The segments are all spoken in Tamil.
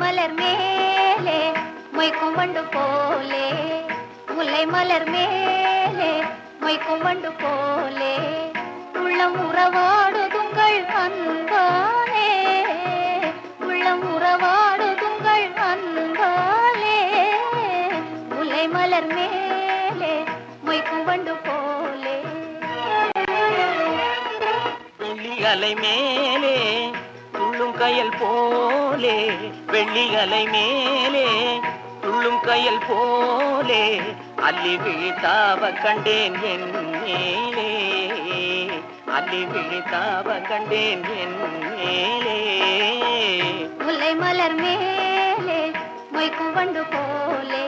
மலர் மேலே மொய்க்கும் வண்டு போலே. முல்லை மலர் மேலே மொய்க்கும் வண்டு போலே. உள்ளம் உறவாடுதுங்கள் அன்பாலே. உள்ளம் உறவாடுதுங்கள் அன்பாலே. முல்லை மலர் மேலே மொய்க்கும் வண்டு போலே. அலை மேலே துள்ளும் கயல் போலே வெள்ளி அலை மேலே துள்ளும் கயல் போலே அள்ளி விழித்தாவ கண்டேன் என் மேலே. அள்ளி விழித்தாவ கண்டேன் என் மேலே. முல்லை மலர் மேலே மொய்க்கும் வண்டு போலே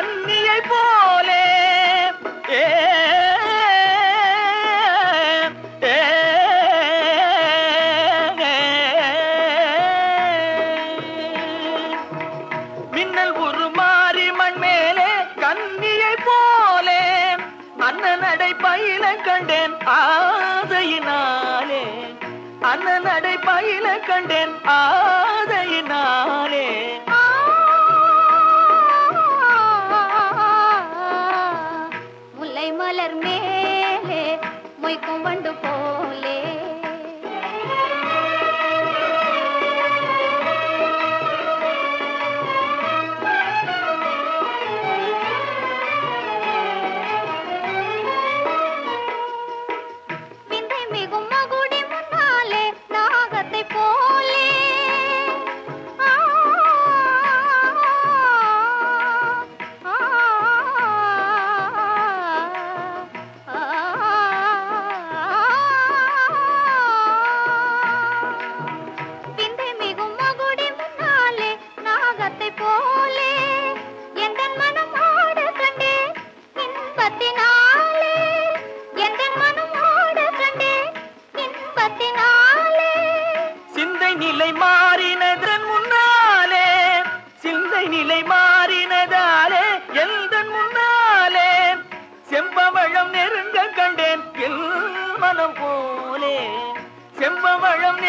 கன்னியை போலே. ஏ, ஏ, மின்னல் உருமாறி மண் மேலே கன்னியை போலே. அண்ணனடை பயில கண்டேன் ஆதையினாலே அண்ணனடை பயில கண்டேன் ஆ மொய்க்கும் வண்டு போலே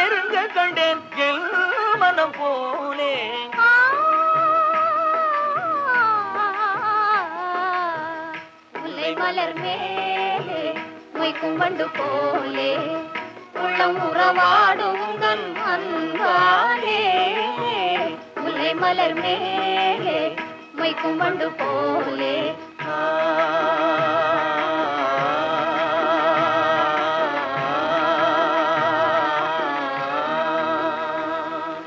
நெருங்க கண்டேன் மனம் போலே. மலர் மேலே மொய்க்கும் வண்டு போலே. உள்ளம் உறவாடும் உங்கள் அன்பாலே. முல்லை மலர் மேலே மொய்க்கும் வண்டு போலே. ஆ